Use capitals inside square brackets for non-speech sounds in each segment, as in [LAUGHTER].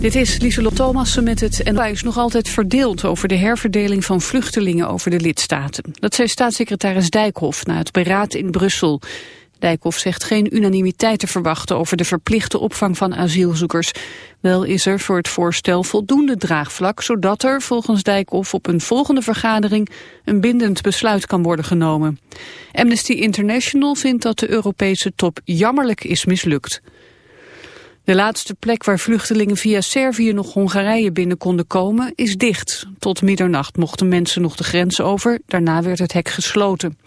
Dit is Lieselot Thomassen met het en is nog altijd verdeeld over de herverdeling van vluchtelingen over de lidstaten. Dat zei staatssecretaris Dijkhoff na het beraad in Brussel. Dijkhoff zegt geen unanimiteit te verwachten over de verplichte opvang van asielzoekers. Wel is er voor het voorstel voldoende draagvlak, zodat er volgens Dijkhoff op een volgende vergadering een bindend besluit kan worden genomen. Amnesty International vindt dat de Europese top jammerlijk is mislukt. De laatste plek waar vluchtelingen via Servië nog Hongarije binnen konden komen is dicht. Tot middernacht mochten mensen nog de grens over, daarna werd het hek gesloten.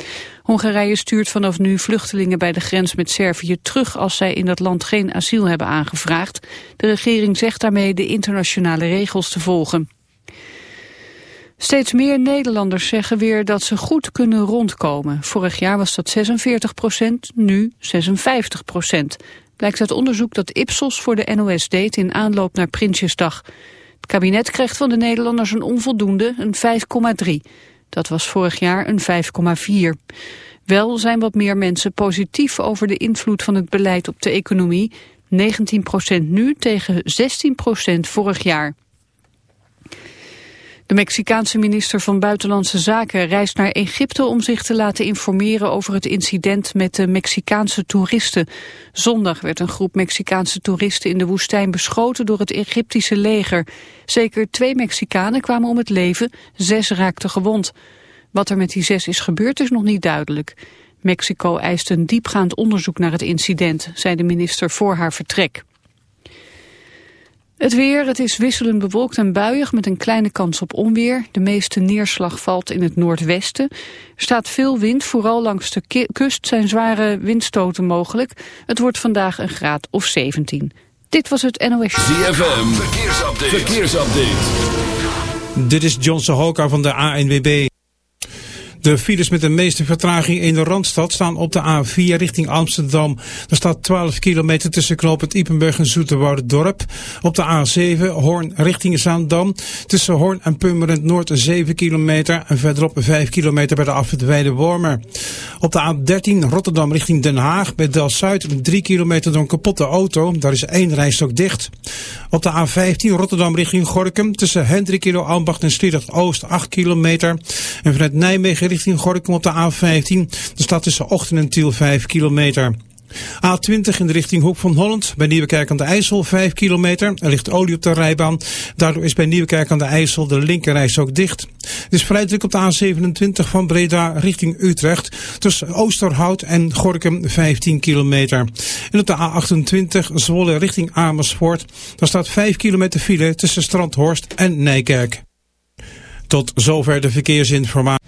Hongarije stuurt vanaf nu vluchtelingen bij de grens met Servië terug als zij in dat land geen asiel hebben aangevraagd. De regering zegt daarmee de internationale regels te volgen. Steeds meer Nederlanders zeggen weer dat ze goed kunnen rondkomen. Vorig jaar was dat 46 procent, nu 56 procent blijkt uit onderzoek dat Ipsos voor de NOS deed in aanloop naar Prinsjesdag. Het kabinet krijgt van de Nederlanders een onvoldoende, een 5,3. Dat was vorig jaar een 5,4. Wel zijn wat meer mensen positief over de invloed van het beleid op de economie. 19% nu tegen 16% vorig jaar. De Mexicaanse minister van Buitenlandse Zaken reist naar Egypte om zich te laten informeren over het incident met de Mexicaanse toeristen. Zondag werd een groep Mexicaanse toeristen in de woestijn beschoten door het Egyptische leger. Zeker twee Mexicanen kwamen om het leven, zes raakten gewond. Wat er met die zes is gebeurd is nog niet duidelijk. Mexico eist een diepgaand onderzoek naar het incident, zei de minister voor haar vertrek. Het weer, het is wisselend bewolkt en buiig met een kleine kans op onweer. De meeste neerslag valt in het noordwesten. Er staat veel wind, vooral langs de kust zijn zware windstoten mogelijk. Het wordt vandaag een graad of 17. Dit was het NOS. ZFM, verkeersupdate. verkeersupdate. Dit is John Sahoka van de ANWB. De files met de meeste vertraging in de Randstad staan op de A4 richting Amsterdam. Er staat 12 kilometer tussen knoop het Ipenburg en Dorp. Op de A7 Hoorn richting Zaandam. Tussen Hoorn en Purmerend Noord 7 kilometer en verderop 5 kilometer bij de afwit Wormer. Op de A13 Rotterdam richting Den Haag bij Del-Zuid 3 kilometer door een kapotte auto. Daar is één rijstok dicht. Op de A15 Rotterdam richting Gorkum tussen Hendrikilo, Ambacht en Sliedrecht Oost 8 kilometer. En vanuit Nijmegen richting Gorkum op de A15. De stad tussen Ochten en Tiel 5 kilometer. A20 in de richting Hoek van Holland. Bij Nieuwekerk aan de IJssel 5 kilometer. Er ligt olie op de rijbaan. Daardoor is bij Nieuwekerk aan de IJssel de linkerreis ook dicht. Het is vrij druk op de A27 van Breda richting Utrecht. Tussen Oosterhout en Gorkum 15 kilometer. En op de A28 Zwolle richting Amersfoort. Daar staat 5 kilometer file tussen Strandhorst en Nijkerk. Tot zover de verkeersinformatie.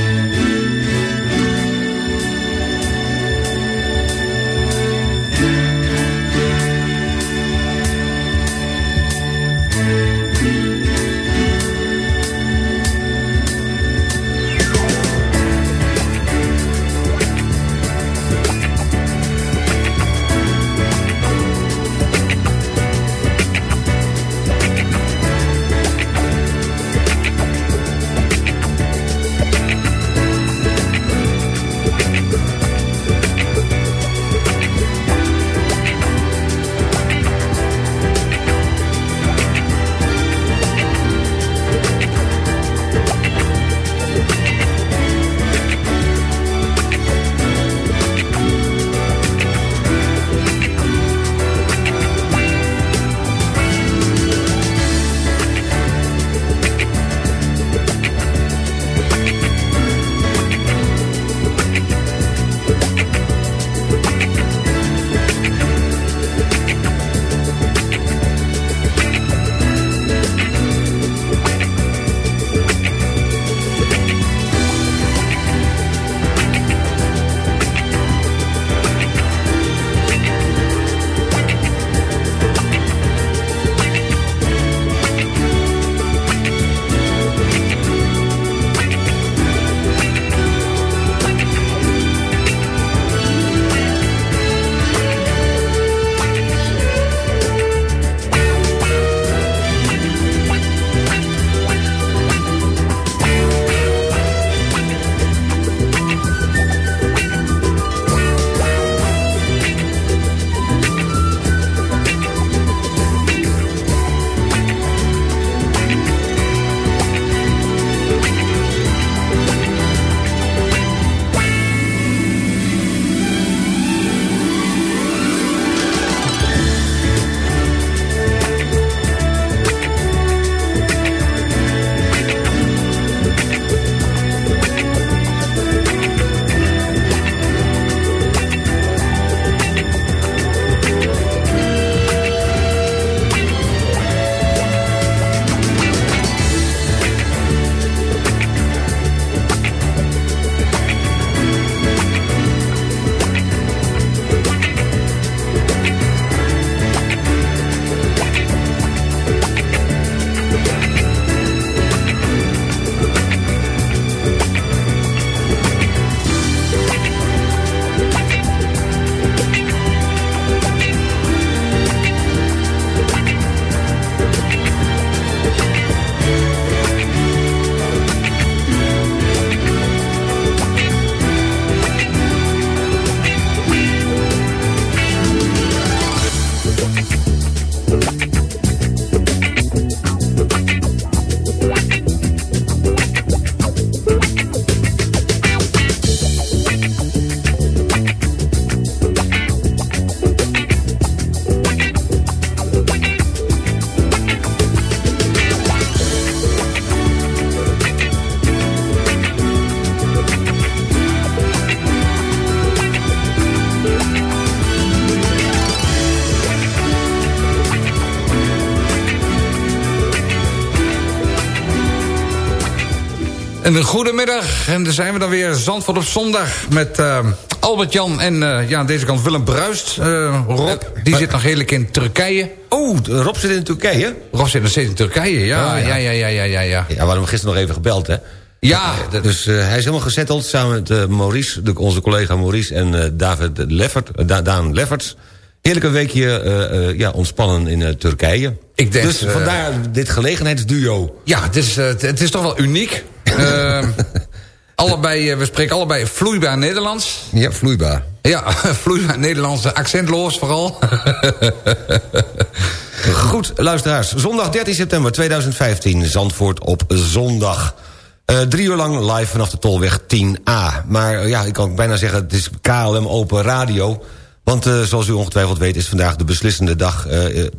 Een goedemiddag en daar zijn we dan weer Zandvoort op zondag met uh, Albert-Jan en uh, ja, aan deze kant Willem Bruist. Uh, Rob, die zit nog heerlijk in Turkije. Oh, Rob zit in Turkije? Rob zit nog steeds in Turkije, ja. Oh, ja. ja, ja, ja, ja, ja, ja. Ja, we hem gisteren nog even gebeld, hè? Ja. Dus hij is helemaal gezetteld samen met Maurice, de, onze collega Maurice en David Leffert, Daan Lefferts. Heerlijke weekje uh, ja, ontspannen in Turkije. Ik denk, dus vandaar dit gelegenheidsduo. Ja, het is, het is toch wel uniek. Allebei, we spreken allebei vloeibaar Nederlands. Ja, vloeibaar. Ja, [LAUGHS] vloeibaar Nederlands, accentloos vooral. [LAUGHS] Goed, luisteraars. Zondag 13 september 2015, Zandvoort op zondag. Uh, drie uur lang live vanaf de Tolweg 10A. Maar ja, ik kan bijna zeggen, het is KLM Open Radio... Want uh, zoals u ongetwijfeld weet is vandaag de beslissende dag...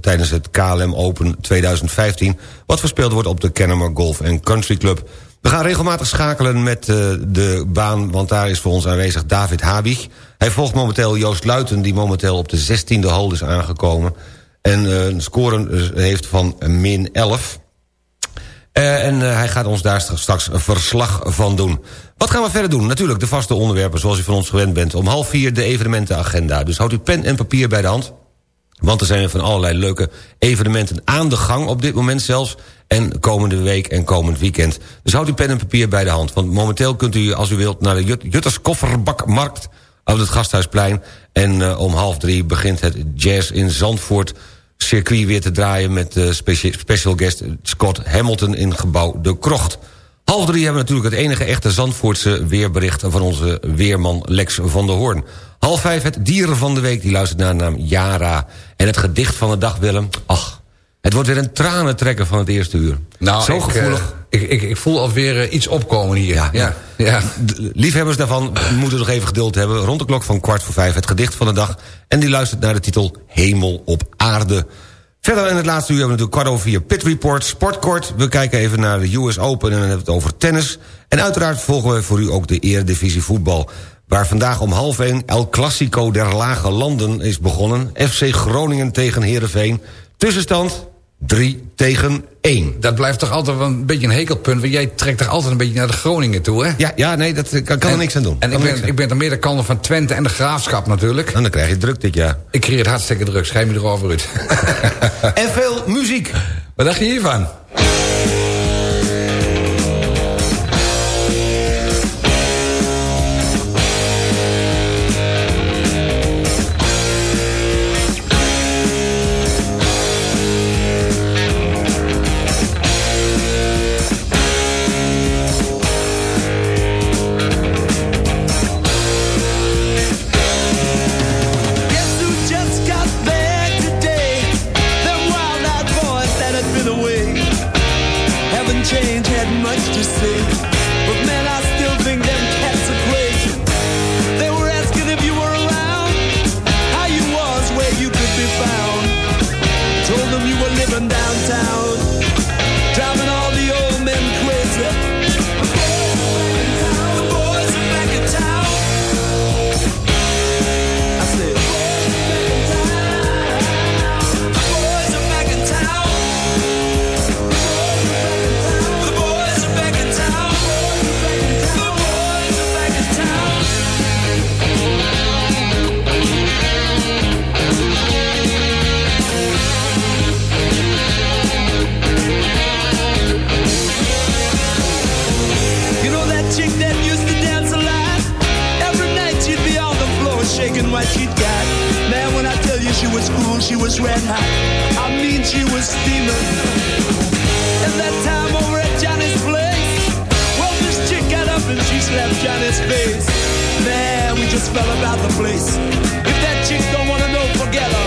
Tijdens het KLM Open 2015... wat verspeeld wordt op de Kennemer Golf Country Club. We gaan regelmatig schakelen met uh, de baan... want daar is voor ons aanwezig David Habig. Hij volgt momenteel Joost Luiten... die momenteel op de 16e hole is aangekomen... en een score heeft van min 11... Uh, en hij gaat ons daar straks een verslag van doen. Wat gaan we verder doen? Natuurlijk de vaste onderwerpen zoals u van ons gewend bent. Om half vier de evenementenagenda. Dus houdt u pen en papier bij de hand. Want er zijn van allerlei leuke evenementen aan de gang op dit moment zelfs. En komende week en komend weekend. Dus houdt u pen en papier bij de hand. Want momenteel kunt u, als u wilt, naar de Jut Jutters Kofferbakmarkt... op het Gasthuisplein. En uh, om half drie begint het Jazz in Zandvoort circuit weer te draaien... met uh, special guest Scott Hamilton in gebouw De Krocht. Half drie hebben we natuurlijk het enige echte Zandvoortse weerbericht... van onze weerman Lex van der Hoorn. Half vijf het dieren van de week, die luistert naar de naam Yara. En het gedicht van de dag, Willem. Ach, het wordt weer een tranentrekker van het eerste uur. Nou, Zo gevoelig. Ik, ik, ik, voel alweer uh, iets opkomen hier. Ja, ja. ja. liefhebbers daarvan moeten nog even geduld hebben. Rond de klok van kwart voor vijf het gedicht van de dag. En die luistert naar de titel Hemel op aarde. Verder in het laatste uur hebben we natuurlijk kwart over vier Pit Report, Sportkort. We kijken even naar de US Open en dan hebben we het over tennis. En uiteraard volgen we voor u ook de Eredivisie voetbal. Waar vandaag om half één El Clasico der Lage Landen is begonnen. FC Groningen tegen Heerenveen. Tussenstand 3 tegen 1. Dat blijft toch altijd wel een beetje een hekelpunt... want jij trekt toch altijd een beetje naar de Groningen toe, hè? Ja, ja nee, dat kan, kan er niks aan doen. En ik ben, ik ben er meer de kant van Twente en de Graafschap natuurlijk. En dan krijg je druk dit jaar. Ik kreeg het hartstikke druk, schrijf me erover uit. [LAUGHS] en veel muziek. Wat dacht je hiervan? that. I mean, she was steaming. And that time over at Johnny's place, well, this chick got up and she slapped Johnny's face. Man, we just fell about the place. If that chick don't wanna know, forget her.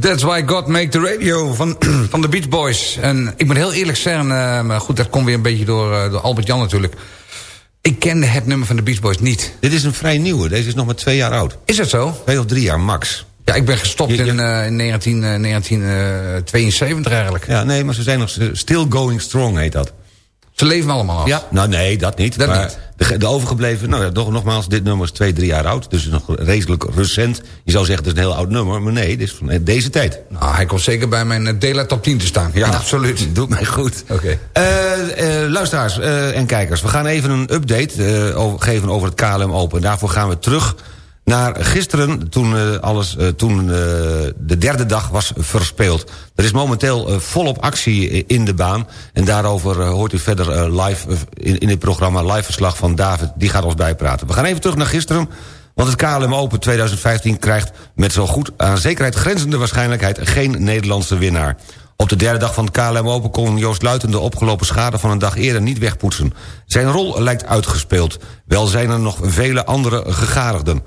That's Why God Make the Radio van, [CLEARS THROAT] van de Beach Boys. En ik moet heel eerlijk zeggen, uh, maar goed, dat komt weer een beetje door, uh, door Albert Jan natuurlijk. Ik kende het nummer van de Beach Boys niet. Dit is een vrij nieuwe, deze is nog maar twee jaar oud. Is dat zo? Twee of drie jaar, max. Ja, ik ben gestopt in, uh, in 19, 1972 eigenlijk. Ja, nee, maar ze zijn nog still going strong, heet dat. Ze leven allemaal af? Ja, nou nee, dat niet. Dat maar niet. De, de overgebleven, nou ja, nog, nogmaals, dit nummer is twee, drie jaar oud. Dus nog redelijk recent. Je zou zeggen, het is een heel oud nummer. Maar nee, dit is van deze tijd. Nou, hij komt zeker bij mijn Dela top 10 te staan. Ja, absoluut. [LAUGHS] Doet mij goed. Oké. Okay. Uh, uh, luisteraars en kijkers, we gaan even een update over, geven over het KLM Open. Daarvoor gaan we terug naar gisteren, toen, uh, alles, uh, toen uh, de derde dag was verspeeld. Er is momenteel volop actie in de baan. En daarover hoort u verder live in, in het programma live verslag van David. Die gaat ons bijpraten. We gaan even terug naar gisteren. Want het KLM Open 2015 krijgt met zo goed aan zekerheid grenzende waarschijnlijkheid geen Nederlandse winnaar. Op de derde dag van het KLM Open kon Joost Luiten de opgelopen schade van een dag eerder niet wegpoetsen. Zijn rol lijkt uitgespeeld. Wel zijn er nog vele andere gegadigden.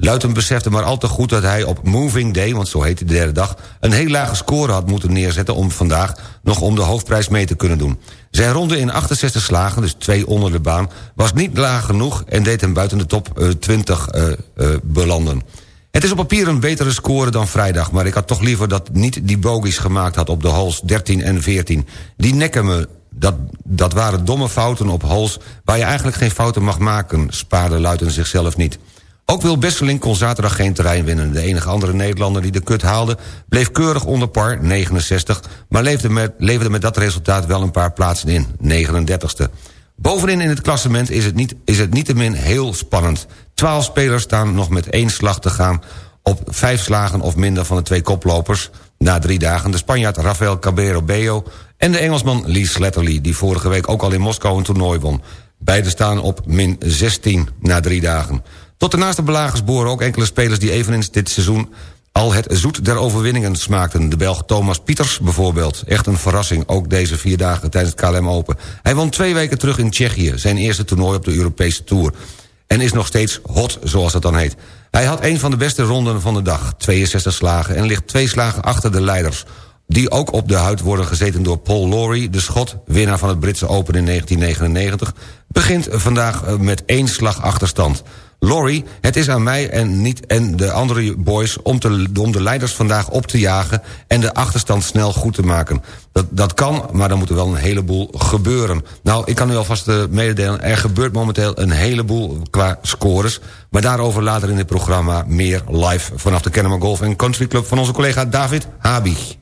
Luiten besefte maar al te goed dat hij op Moving Day... want zo heet de derde dag... een heel lage score had moeten neerzetten... om vandaag nog om de hoofdprijs mee te kunnen doen. Zijn ronde in 68 slagen, dus twee onder de baan... was niet laag genoeg en deed hem buiten de top uh, 20 uh, uh, belanden. Het is op papier een betere score dan vrijdag... maar ik had toch liever dat niet die bogies gemaakt had op de holes 13 en 14. Die nekken me dat, dat waren domme fouten op holes... waar je eigenlijk geen fouten mag maken, spaarde Luiten zichzelf niet... Ook Wil Besseling kon zaterdag geen terrein winnen. De enige andere Nederlander die de kut haalde... bleef keurig onder par, 69... maar leverde met, leverde met dat resultaat wel een paar plaatsen in, 39ste. Bovenin in het klassement is het, niet, is het niettemin heel spannend. Twaalf spelers staan nog met één slag te gaan... op vijf slagen of minder van de twee koplopers... na drie dagen de Spanjaard Rafael Cabero Bello... en de Engelsman Lee Sletterly... die vorige week ook al in Moskou een toernooi won. Beide staan op min 16 na drie dagen. Tot de naaste belagers boren ook enkele spelers die eveneens dit seizoen al het zoet der overwinningen smaakten. De Belg Thomas Pieters bijvoorbeeld. Echt een verrassing, ook deze vier dagen tijdens het KLM Open. Hij won twee weken terug in Tsjechië, zijn eerste toernooi op de Europese Tour. En is nog steeds hot, zoals dat dan heet. Hij had een van de beste ronden van de dag, 62 slagen... en ligt twee slagen achter de leiders die ook op de huid worden gezeten door Paul Lawrie... de schot, winnaar van het Britse Open in 1999... begint vandaag met één slag achterstand. Laurie, het is aan mij en, niet, en de andere boys om, te, om de leiders vandaag op te jagen... en de achterstand snel goed te maken. Dat, dat kan, maar dan moet er wel een heleboel gebeuren. Nou, ik kan u alvast uh, mededelen... er gebeurt momenteel een heleboel qua scores... maar daarover later in het programma meer live... vanaf de Kennemer Golf Country Club van onze collega David Habig.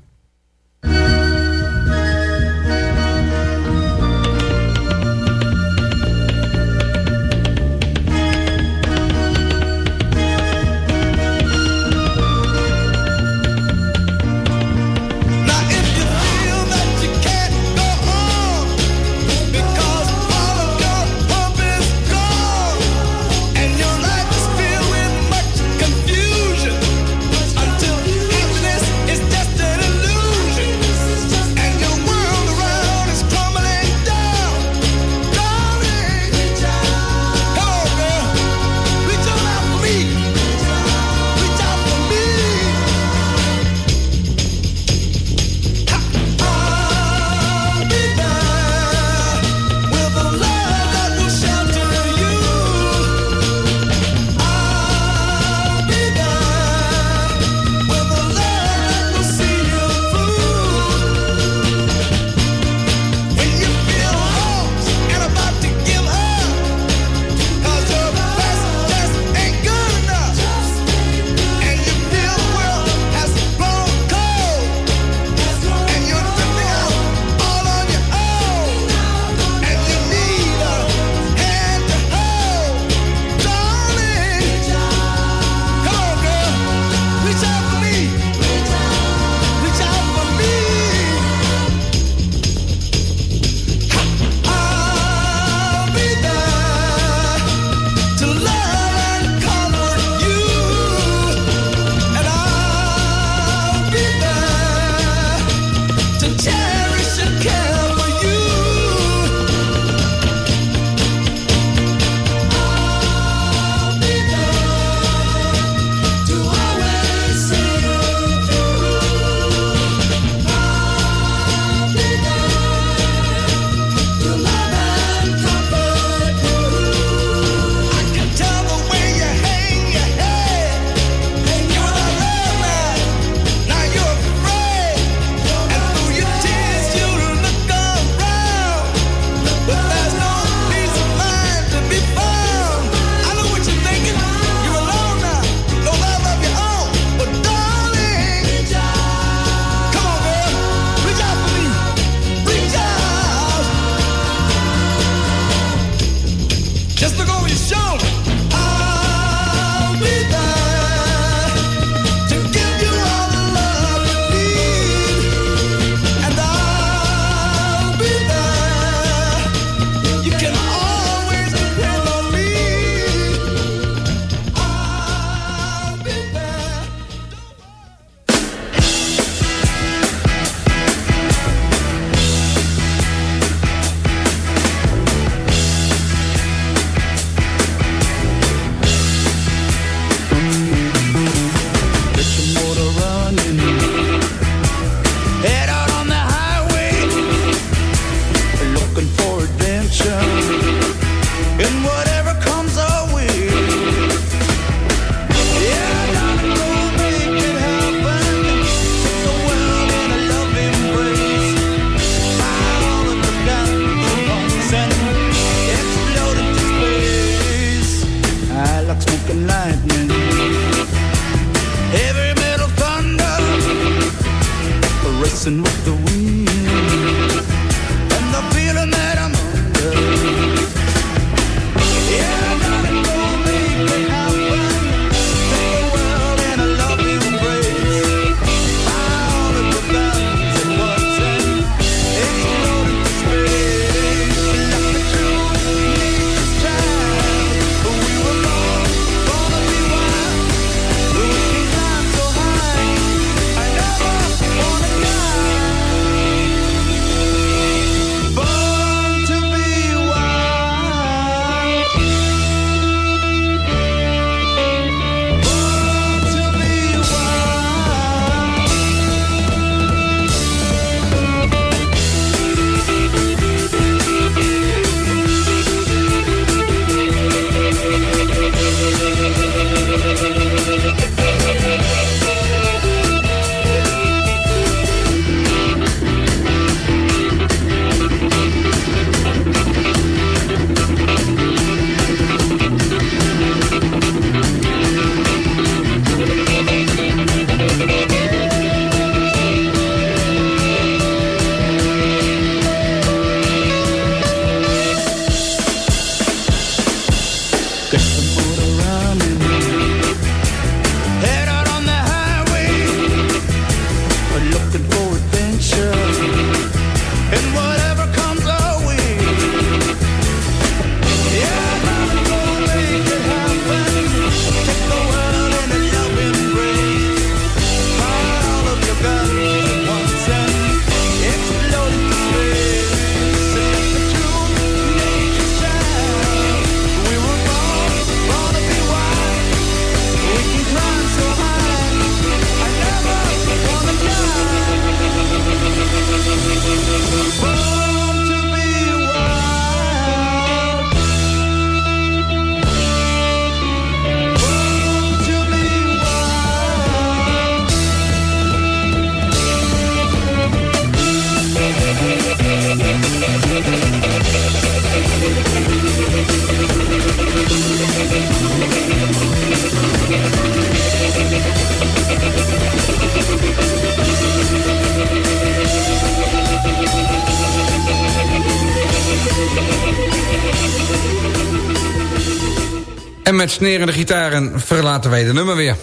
En met snerende gitaren verlaten wij de nummer weer.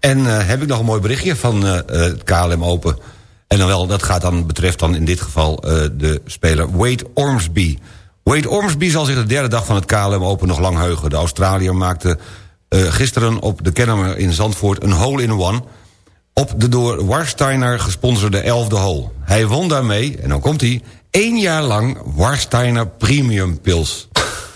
En uh, heb ik nog een mooi berichtje van uh, het KLM Open. En dan wel, dat gaat dan, betreft dan in dit geval de speler Wade Ormsby. Wade Ormsby zal zich de derde dag van het KLM Open nog lang heugen. De Australiër maakte gisteren op de Kennemer in Zandvoort een hole-in-one... op de door Warsteiner gesponsorde elfde hole. Hij won daarmee, en dan komt hij, één jaar lang Warsteiner Premium Pils.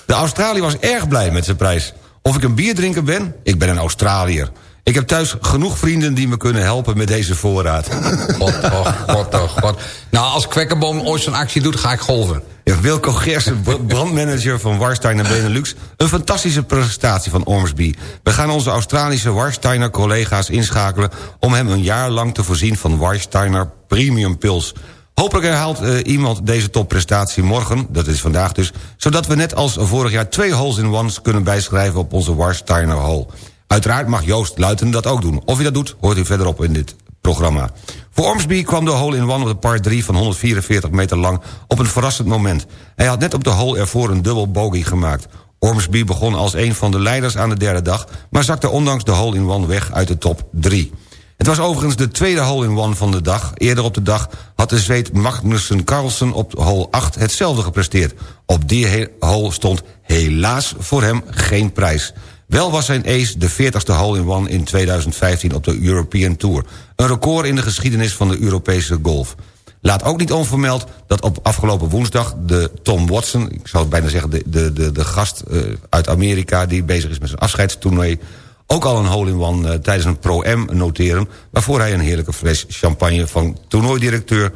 De Australiër was erg blij met zijn prijs. Of ik een bierdrinker ben? Ik ben een Australiër. Ik heb thuis genoeg vrienden die me kunnen helpen met deze voorraad. [LAUGHS] God, oh, god, oh, god. Nou, als Kwekkerboom ooit zo'n actie doet, ga ik golven. Ja, Wilco Gersen, [LAUGHS] brandmanager van Warsteiner Benelux. Een fantastische prestatie van Ormsby. We gaan onze Australische Warsteiner collega's inschakelen... om hem een jaar lang te voorzien van Warsteiner Premium Pils. Hopelijk herhaalt uh, iemand deze topprestatie morgen, dat is vandaag dus... zodat we net als vorig jaar twee holes in ones kunnen bijschrijven op onze Warsteiner Hole. Uiteraard mag Joost Luiten dat ook doen. Of hij dat doet, hoort u verderop in dit programma. Voor Ormsby kwam de hole in one op de par 3 van 144 meter lang op een verrassend moment. Hij had net op de hole ervoor een dubbel bogey gemaakt. Ormsby begon als een van de leiders aan de derde dag... maar zakte ondanks de hole in one weg uit de top 3. Het was overigens de tweede hole-in-one van de dag. Eerder op de dag had de Zweed Magnussen Carlsen op hole 8 hetzelfde gepresteerd. Op die hole stond helaas voor hem geen prijs. Wel was zijn ace de 40ste hole-in-one in 2015 op de European Tour. Een record in de geschiedenis van de Europese golf. Laat ook niet onvermeld dat op afgelopen woensdag de Tom Watson... ik zou bijna zeggen de, de, de, de gast uh, uit Amerika... die bezig is met zijn afscheidstoernooi... ook al een hole-in-one uh, tijdens een Pro-M noteren... waarvoor hij een heerlijke fles champagne van toernooidirecteur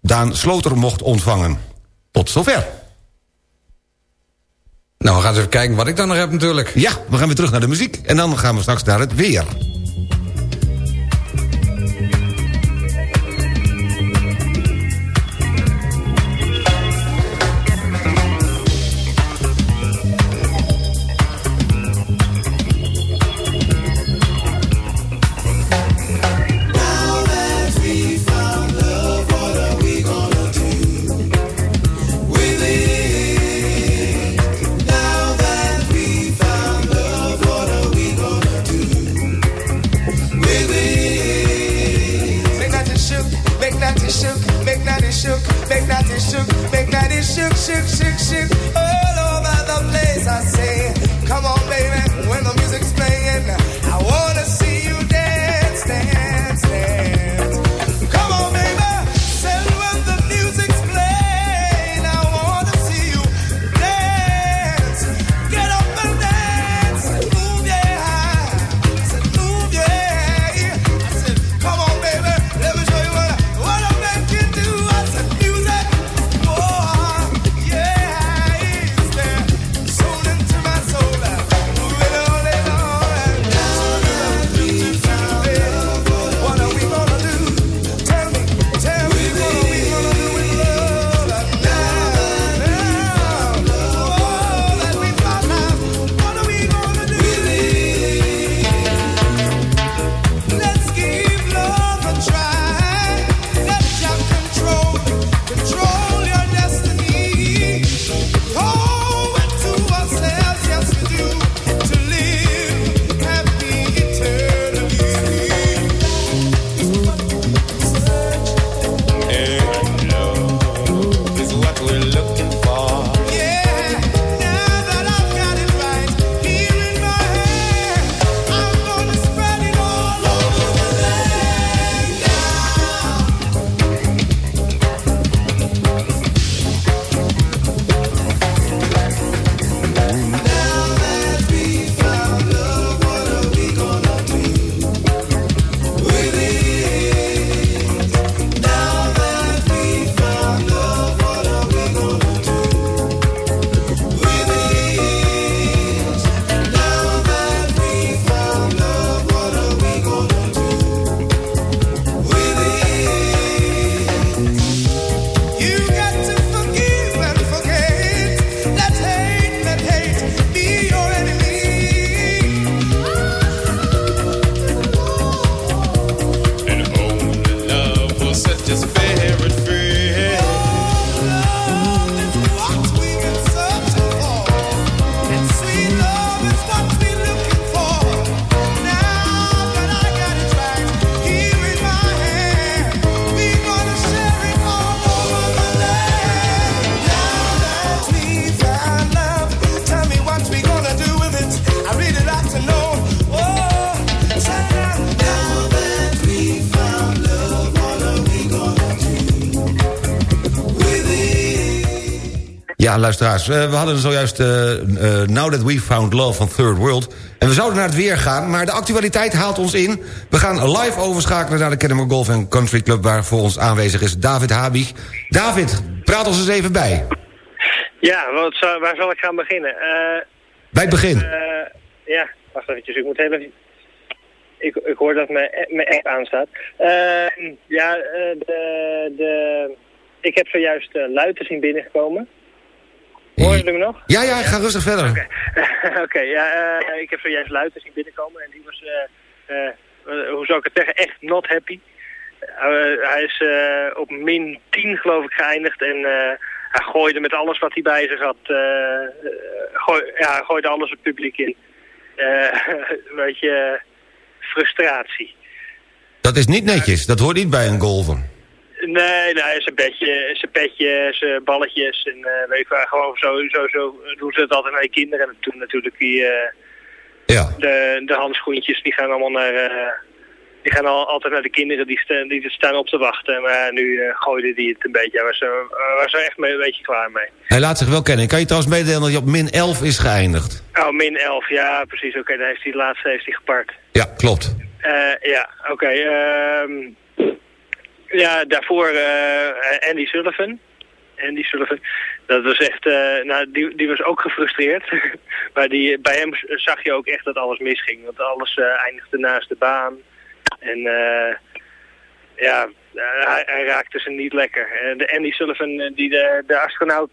Daan Sloter mocht ontvangen. Tot zover. Nou, we gaan eens even kijken wat ik dan nog heb natuurlijk. Ja, we gaan weer terug naar de muziek. En dan gaan we straks naar het weer. Ja, luisteraars, eh, we hadden zojuist eh, Now That We Found Love van Third World. En we zouden naar het weer gaan, maar de actualiteit haalt ons in. We gaan live overschakelen naar de Kennemer Golf Country Club... waar voor ons aanwezig is David Habig. David, praat ons eens even bij. Ja, wat, waar zal ik gaan beginnen? Eh, Bij het begin. ja, wacht eventjes. Ik moet even... Ik, ik hoor dat mijn, mijn app aanstaat. Eh, ja, de, de, ik heb zojuist uh, luiten zien binnengekomen. Jullie me nog? Ja, ja, ga rustig verder. [LAUGHS] Oké, ja, eh, ik heb zojuist luiten zien binnenkomen en die was, eh, hoe zou ik het zeggen, echt not happy. Hij is op min 10 geloof ik geëindigd en hij gooide met alles wat hij bij zich had, gooi, ja, hij gooide alles het publiek in. [LAUGHS] Een beetje frustratie. Dat is niet netjes, dat hoort niet bij een golfer. Nee, nee, zijn bedje, zijn petje, zijn balletjes en eh, weet wel, gewoon zo, zo, zo doen ze het altijd naar je kinderen. En toen natuurlijk die, eh, Ja. de, de handschoentjes, die gaan allemaal naar, eh, die gaan al, altijd naar de kinderen, die, sta, die staan op te wachten. Maar nu eh, gooide die het een beetje, er, hij was er echt mee, een beetje klaar mee. Hij laat zich wel kennen. Kan je trouwens meedelen dat hij op min 11 is geëindigd. Oh, min 11, ja precies, oké, dan heeft hij de laatste heeft hij gepakt. Ja, klopt. Eh, ja, oké. ehm, ja, daarvoor eh, Andy Sullivan. Andy Sullivan. Dat was echt, eh, nou, die, die was ook gefrustreerd. [LAUGHS] maar die, bij hem zag je ook echt dat alles misging. Want alles eh, eindigde naast de baan. En eh, ja, hij, hij raakte ze niet lekker. De Andy Sullivan, die de, de astronaut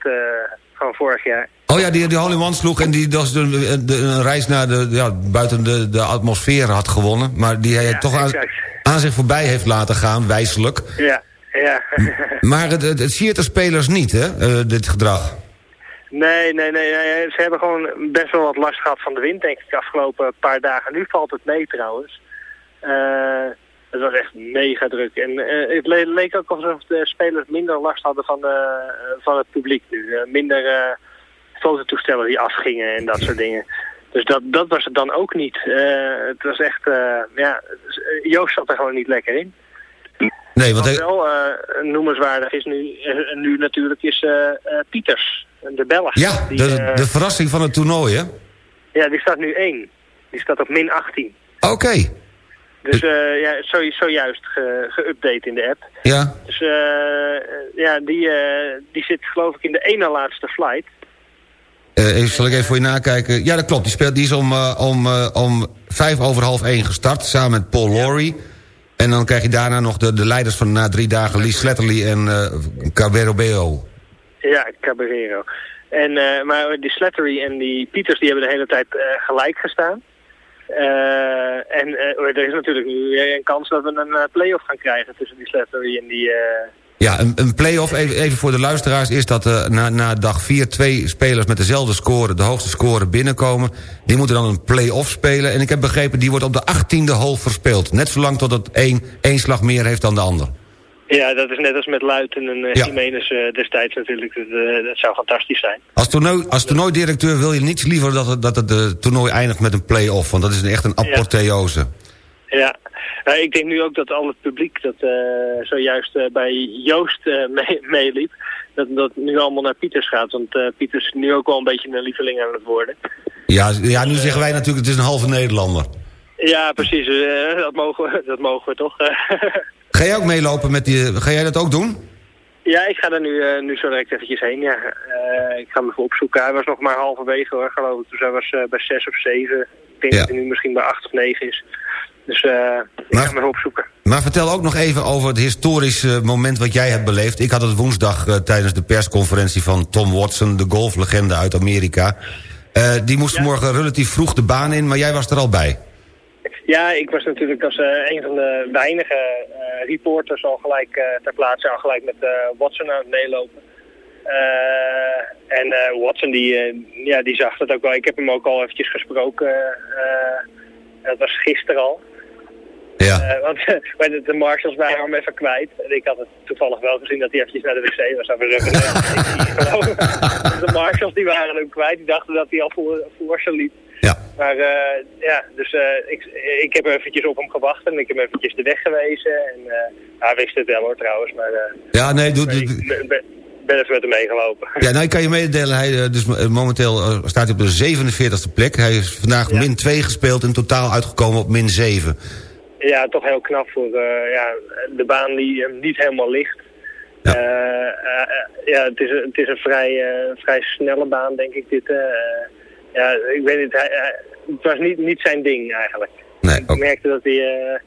van vorig jaar. Oh ja, die, die sloeg en die dus de, de, een reis naar de, ja, buiten de, de atmosfeer had gewonnen. Maar die hij Ja, toch exact. Aan zich voorbij heeft laten gaan, wijselijk. Ja, ja. Maar het, het, het siert de spelers niet, hè, eh, dit gedrag. Nee, nee, nee, nee. Ze hebben gewoon best wel wat last gehad van de wind, denk ik, de afgelopen paar dagen. Nu valt het mee trouwens. Eh, het was echt mega druk. En eh, het le- leek ook alsof de spelers minder last hadden van, de, van het publiek nu. Minder fototoestellen die afgingen en dat soort dingen. Dus dat, dat was het dan ook niet. Eh, het was echt, eh, ja, Joost zat er gewoon niet lekker in. Nee, want Wat wel eh, noemenswaardig is nu, eh, nu natuurlijk is eh, eh, Pieters, de Belg. ja, Die, de, eh, de verrassing van het toernooi, hè? ja, die staat nu 1. Die staat op min 18. Oké, Dus eh, ja, zojuist ge- geüpdate in de app. ja. Dus eh, ja, die, eh, die zit geloof ik in de ene laatste flight. Even, zal ik even voor je nakijken? Ja, dat klopt. Die, speelt, die is om, eh, om, eh, om vijf over half één gestart, samen met Paul Laurie. En dan krijg je daarna nog de, de leiders van na drie dagen... Lee Sletterly en uh, Cabero Beo. Ja, Caballero. En, maar die Slattery en die Pieters die hebben de hele tijd gelijk gestaan. En er is natuurlijk nu een kans dat we een play-off gaan krijgen tussen die Slattery en die... eh, Ja, een, een play-off, even, even voor de luisteraars... is dat uh, na, na dag 4 twee spelers met dezelfde score... de hoogste score binnenkomen. Die moeten dan een play-off spelen. En ik heb begrepen, die wordt op de 18e hole verspeeld. Net zolang tot het één, één slag meer heeft dan de ander. Ja, dat is net als met Luiten en uh, Ja. Jiménez uh, destijds natuurlijk. Dat, uh, dat zou fantastisch zijn. Als, toernooi, als toernooidirecteur wil je niets liever dat het, dat het de toernooi eindigt met een play-off. Want dat is echt een apotheose. Ja, uh, ik denk nu ook dat al het publiek dat uh, zojuist uh, bij Joost uh, [LAUGHS] mee, meeliep, dat dat nu allemaal naar Pieters gaat. Want Pieters is nu ook wel een beetje een lieveling aan het worden. Ja, ja nu zeggen wij natuurlijk, het is een halve Nederlander. Ja, precies. Dat, mogen we, [LAUGHS] dat mogen we toch. [LAUGHS] Ga jij ook meelopen met die... Ga jij dat ook doen? Ja, ik ga er nu, uh, nu zo direct eventjes heen, ja. Uh, ik ga hem even opzoeken. Hij was nog maar halverwege hoor, geloof ik. Dus hij was uh, bij zes of zeven. Ik denk ja. dat hij nu misschien bij acht of negen is. Dus uh, ik maar, ga hem even opzoeken. Maar vertel ook nog even over het historische moment wat jij hebt beleefd. Ik had het woensdag uh, tijdens de persconferentie van Tom Watson... de golflegende uit Amerika. Uh, die moest ja. morgen relatief vroeg de baan in, maar jij was er al bij. Ja, ik was natuurlijk als een van de weinige reporters al gelijk ter plaatse, al gelijk met Watson aan het meelopen. en Watson die, ja, die zag dat ook wel. Ik heb hem ook al eventjes gesproken. dat was gisteren al. Ja. want [LAUGHS] de, de marshals waren hem even kwijt. En ik had het toevallig wel gezien dat hij eventjes naar de wc was. [LAUGHS] de marshals die waren hem kwijt. Die dachten dat hij al voor, voor ze liep. Ja. Maar uh, ja, dus uh, ik, ik heb eventjes op hem gewacht en ik heb hem eventjes de weg gewezen. En hij wist het wel hoor trouwens. Maar, ja, nee, doe, ik, ben, ben even met hem meegelopen. Ja, nou, ik kan je mededelen, hij, dus momenteel staat hij op de 47e plek. Hij is vandaag min 2 gespeeld en totaal uitgekomen op min 7. Ja, toch heel knap voor ja, de baan die hem niet helemaal ligt. Ja, ja het, is, het is een vrij, vrij snelle baan, denk ik, dit. ja, ik weet niet, hij, het was niet, niet zijn ding eigenlijk. Nee, ik merkte dat hij...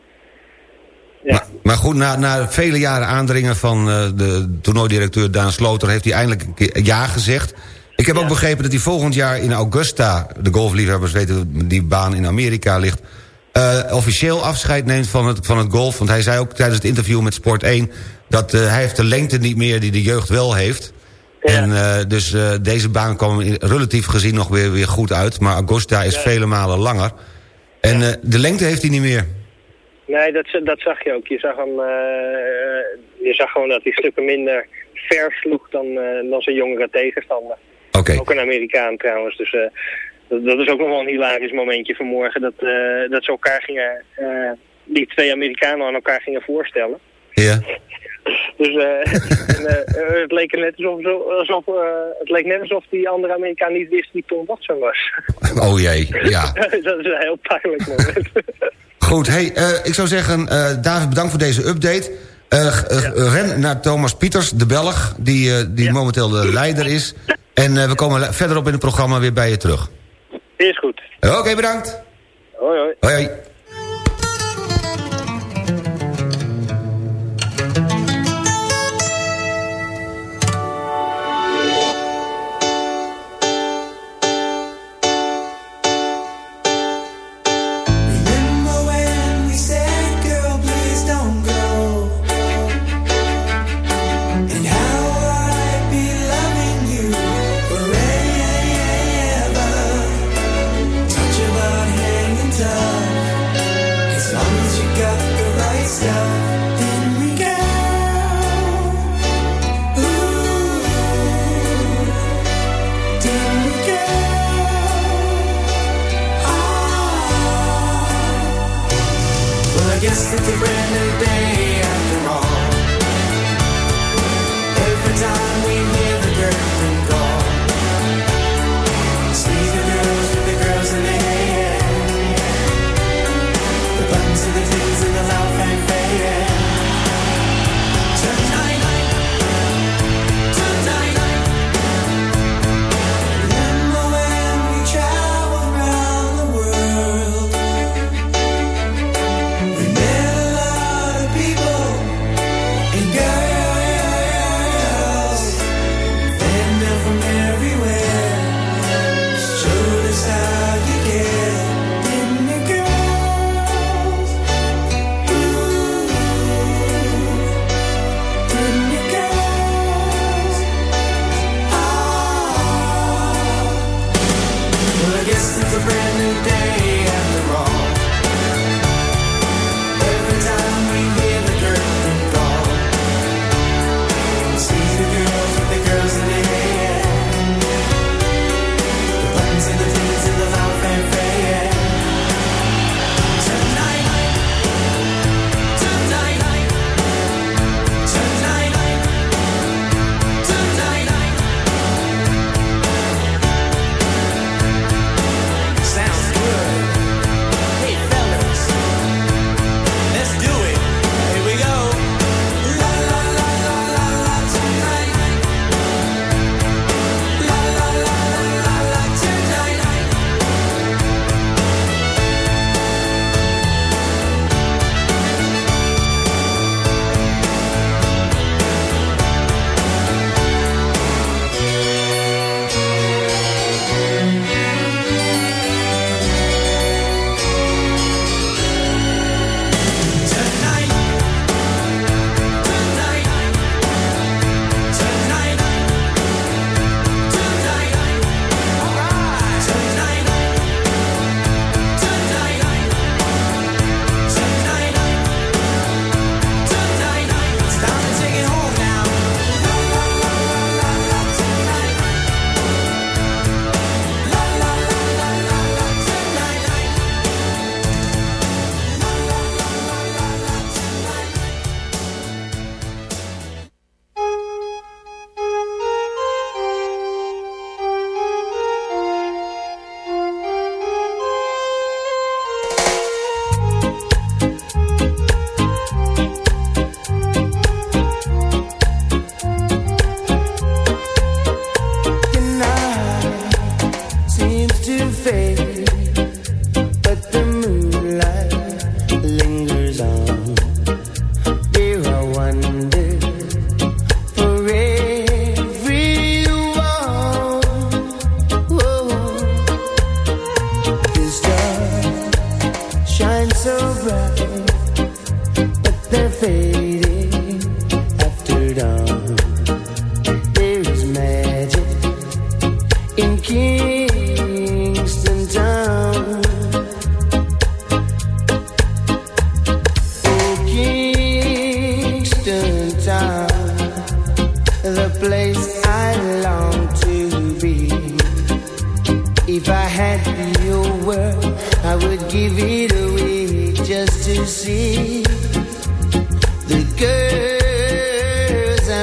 Ja. Maar, maar, goed, na, na vele jaren aandringen van uh, de toernooidirecteur Daan Sloter... heeft hij eindelijk een keer ja gezegd. Ik heb ook begrepen dat hij volgend jaar in Augusta... de golfliefhebbers weten die baan in Amerika ligt... Uh, officieel afscheid neemt van het, van het golf. Want hij zei ook tijdens het interview met Sport 1... dat uh, hij heeft de lengte niet meer die de jeugd wel heeft. Ja. En dus deze baan kwam relatief gezien nog weer, weer goed uit. Maar Augusta is vele malen langer. En de lengte heeft hij niet meer. Nee, dat, dat zag je ook. Je zag, hem, je zag gewoon dat hij stukken minder ver sloeg dan, dan zijn jongere tegenstander. Okay. Ook een Amerikaan trouwens. Dus uh, dat, dat, is ook nog wel een hilarisch momentje vanmorgen. Dat, dat ze elkaar gingen, die twee Amerikanen aan elkaar gingen voorstellen. Ja. Dus [LAUGHS] en, het leek net alsof, alsof het leek net alsof die andere Amerikaan niet wist wie Tom Watson was. [LAUGHS] Oh jee, ja. [LAUGHS] dat is een heel pijnlijk moment. Goed, hey, ik zou zeggen, David, bedankt voor deze update. Uh, ja. Ren naar Thomas Pieters, de Belg, die, die ja. momenteel de leider is. En we komen verderop in het programma weer bij je terug. Is goed. Oké, okay, bedankt. Hoi, hoi. Hoi, hoi.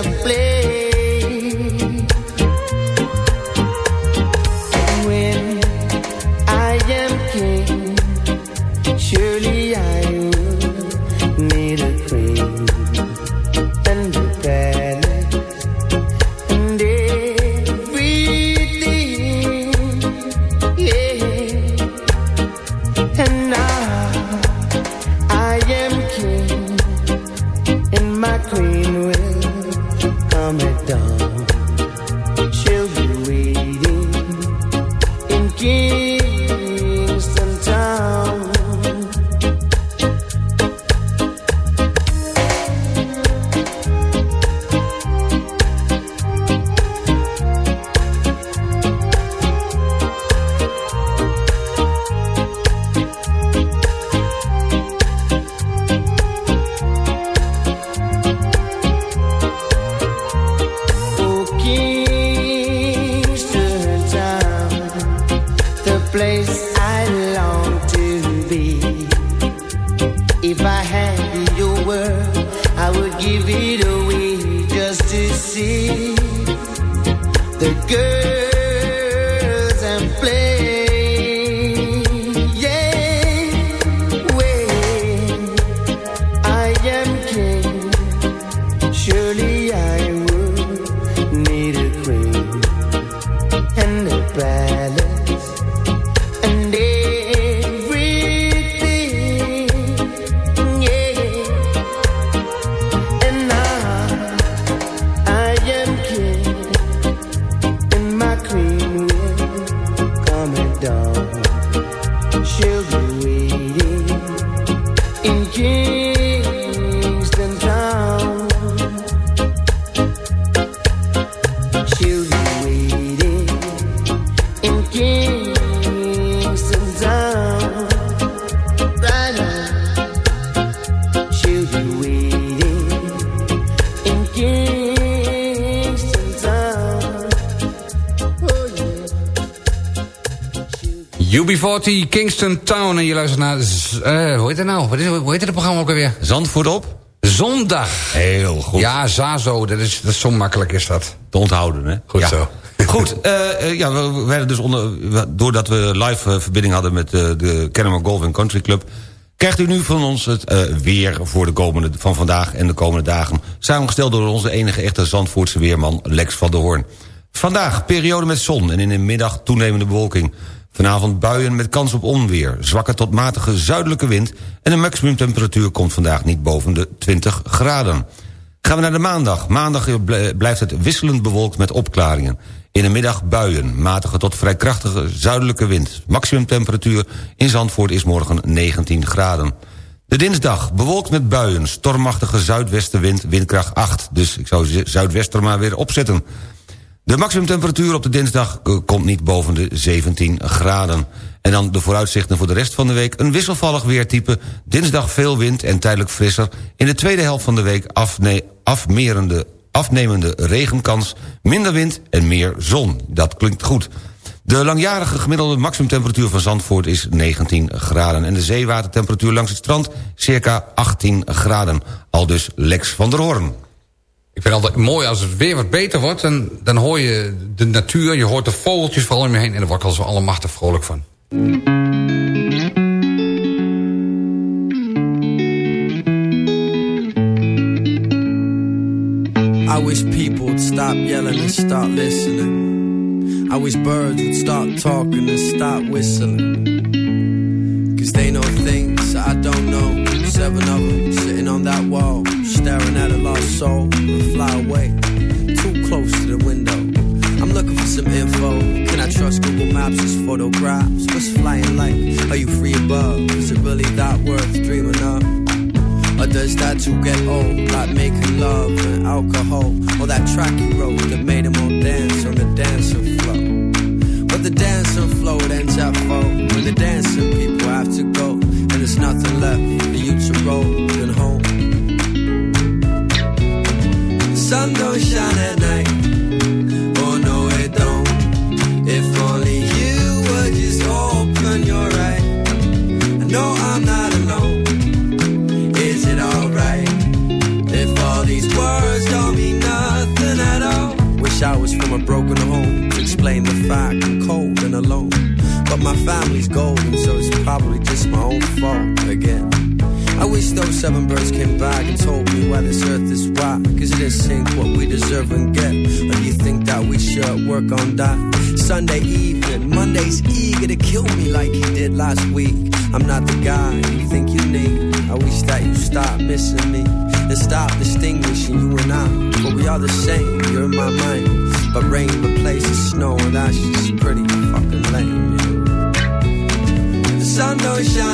Girls I UB40, Kingston Town. En je luistert naar... Eh, hoe heet het nou? Wat is, hoe heet het programma ook alweer? Zandvoort op? Zondag. Heel goed. Ja, Zazo. Dat is, dat is zo makkelijk is dat. Te onthouden, hè? Goed Ja. zo. [LAUGHS] Goed, eh, eh, ja, we we werden dus onder, doordat we live verbinding hadden met de Kennemer Golf Country Club... krijgt u nu van ons het weer voor de komende, van vandaag en de komende dagen... samengesteld door onze enige echte Zandvoortse weerman Lex van der Hoorn. Vandaag periode met zon en in de middag toenemende bewolking. Vanavond buien met kans op onweer, zwakke tot matige zuidelijke wind... en de maximumtemperatuur komt vandaag niet boven de 20 graden. Gaan we naar de maandag. Maandag bl- blijft het wisselend bewolkt met opklaringen. In de middag buien, matige tot vrij krachtige zuidelijke wind. Maximumtemperatuur in Zandvoort is morgen 19 graden. De dinsdag bewolkt met buien, stormachtige zuidwestenwind, windkracht 8. Dus ik zou z- zuidwester maar weer opzetten. De maximumtemperatuur op de dinsdag eh, komt niet boven de 17 graden. En dan de vooruitzichten voor de rest van de week. Een wisselvallig weertype, dinsdag veel wind en tijdelijk frisser. In de tweede helft van de week afne afmerende, afnemende regenkans, minder wind en meer zon. Dat klinkt goed. De langjarige gemiddelde maximumtemperatuur van Zandvoort is 19 graden... en de zeewatertemperatuur langs het strand circa 18 graden. Al dus Lex van der Hoorn. Ik vind altijd mooi als het weer wat beter wordt. Dan, dan hoor je de natuur, je hoort de vogeltjes vooral om je heen. En daar word ik al zo allemachtig vrolijk van. I wish people would stop yelling and start listening. I wish birds would stop talking and stop whistling. Cause they know things I don't know. Seven of them sitting on that wall, staring at a lost soul and fly away. Too close to the window. I'm looking for some info. Can I trust Google Maps' photographs? What's flying like? Are you free above? Is it really that worth dreaming of? Or does that too get old? Like making love and alcohol? Or that track you wrote that made them all dance on the dancing floor? But the dancing floor ends at four. When the dancing people have to go. And there's nothing left for you to roll fact I'm cold and alone. But my family's golden, so it's probably just my own fault again. I wish those seven birds came back and told me why this earth is why. Cause it didn't sink what we deserve and get. Or you think that we should work on that? Sunday evening, Monday's eager to kill me like he did last week. I'm not the guy you think you need. I wish that you stop missing me and stop distinguishing you and I. But we are the same, you're in my mind. But rain replaces snow, and that's just pretty fucking lame, yeah. The sun don't shine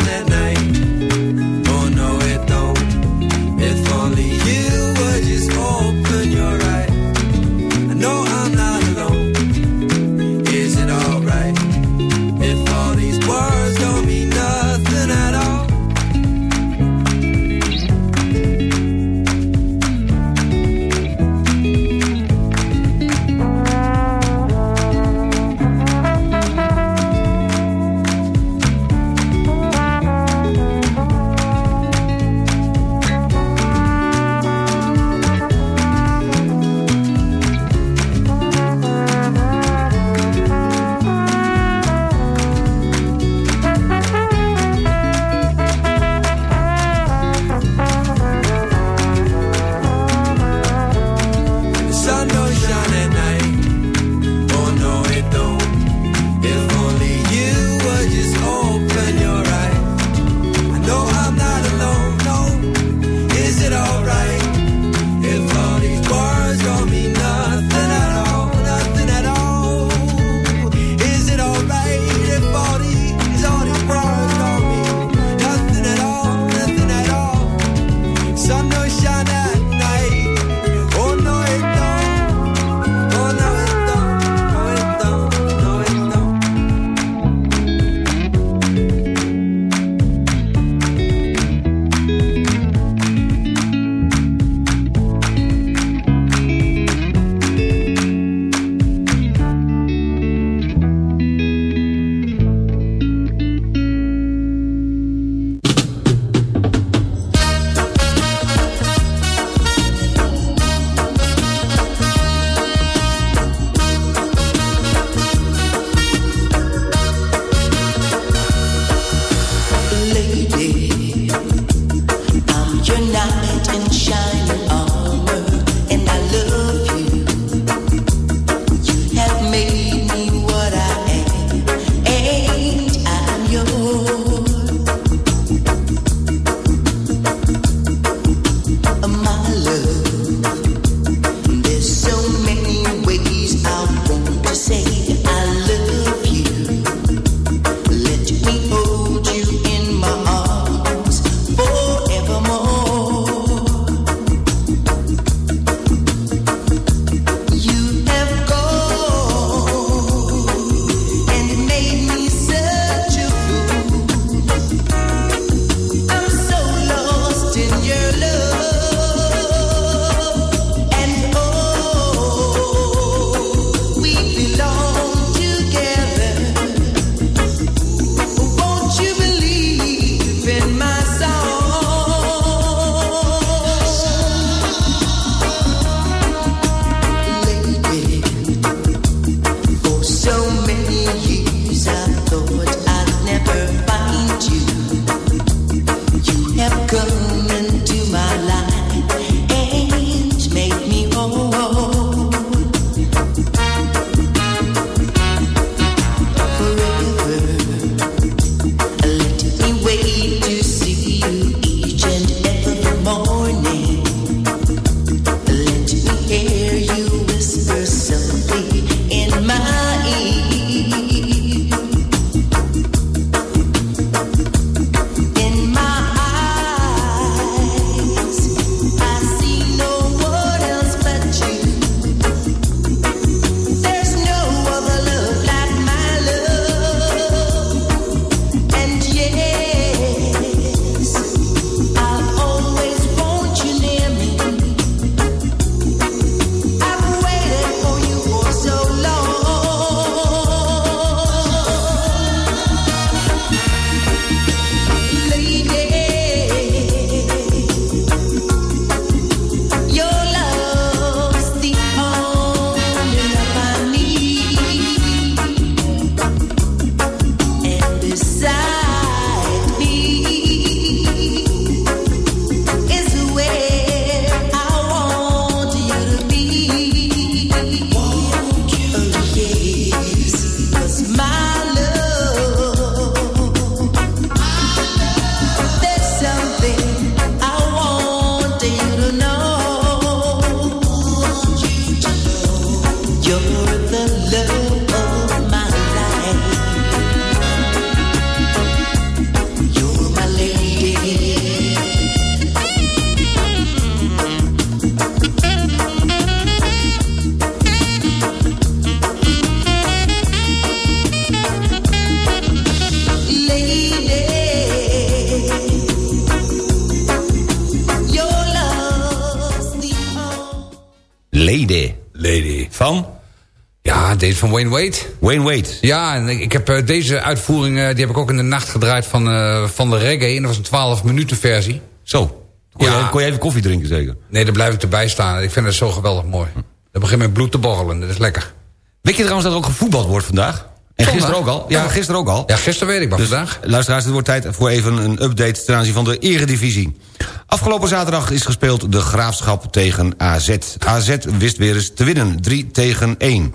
Wayne Wade. Wayne Wade. Ja, en ik heb eh, deze uitvoering, eh, die heb ik ook in de nacht gedraaid van, eh, van de reggae. En dat was een 12 minuten versie. Zo. Kon, Ja. je, kon je even koffie drinken zeker? Nee, daar blijf ik erbij staan. Ik vind het zo geweldig mooi. Dan begint mijn bloed te borrelen, dat is lekker. Weet je trouwens dat er ook gevoetbald wordt vandaag? En Zondag? gisteren ook al? Ja, Ja. gisteren ook al. Ja, gisteren weet ik, maar Dus, vandaag... luisteraars, het wordt tijd voor even een update ten aanzien van de eredivisie. Afgelopen zaterdag is gespeeld de Graafschap tegen AZ. AZ wist weer eens te winnen, 3 tegen 1.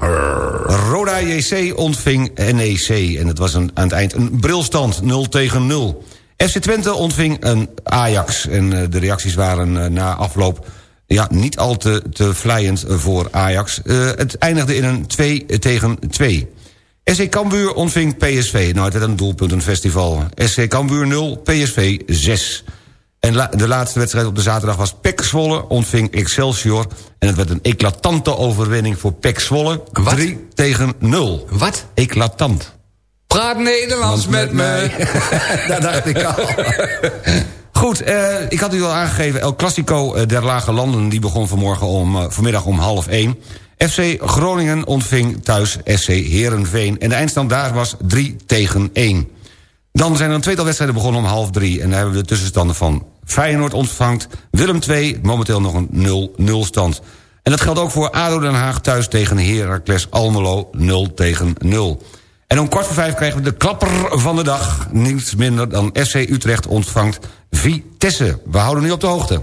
Roda JC ontving NEC en het was een, aan het eind een brilstand, 0 tegen 0. FC Twente ontving een Ajax en eh, de reacties waren eh, na afloop... Ja, niet al te, te vlijend voor Ajax. Eh, het eindigde in een 2 tegen 2. SC Cambuur ontving PSV. Nou, het werd een doelpuntenfestival. SC Cambuur 0, PSV 6. En la- de laatste wedstrijd op de zaterdag was PEC Zwolle ontving Excelsior. En het werd een eclatante overwinning voor PEC Zwolle. Wat? 3 tegen 0. Wat? Eclatant. Praat Nederlands met mij. [LAUGHS] Daar dacht ik al. [LAUGHS] Goed, eh, ik had u al aangegeven... El Clasico eh, der Lage Landen die begon vanmorgen om, eh, vanmiddag om half 1. FC Groningen ontving thuis SC Herenveen. En de eindstand daar was 3 tegen 1. Dan zijn er een tweetal wedstrijden begonnen om half 3. En daar hebben we de tussenstanden van Feyenoord ontvangt. Willem 2, momenteel nog een 0-0 stand. En dat geldt ook voor ADO Den Haag thuis tegen Heracles Almelo 0 tegen 0. En om kwart voor vijf krijgen we de klapper van de dag. Niets minder dan FC Utrecht ontvangt Vitesse. We houden nu op de hoogte.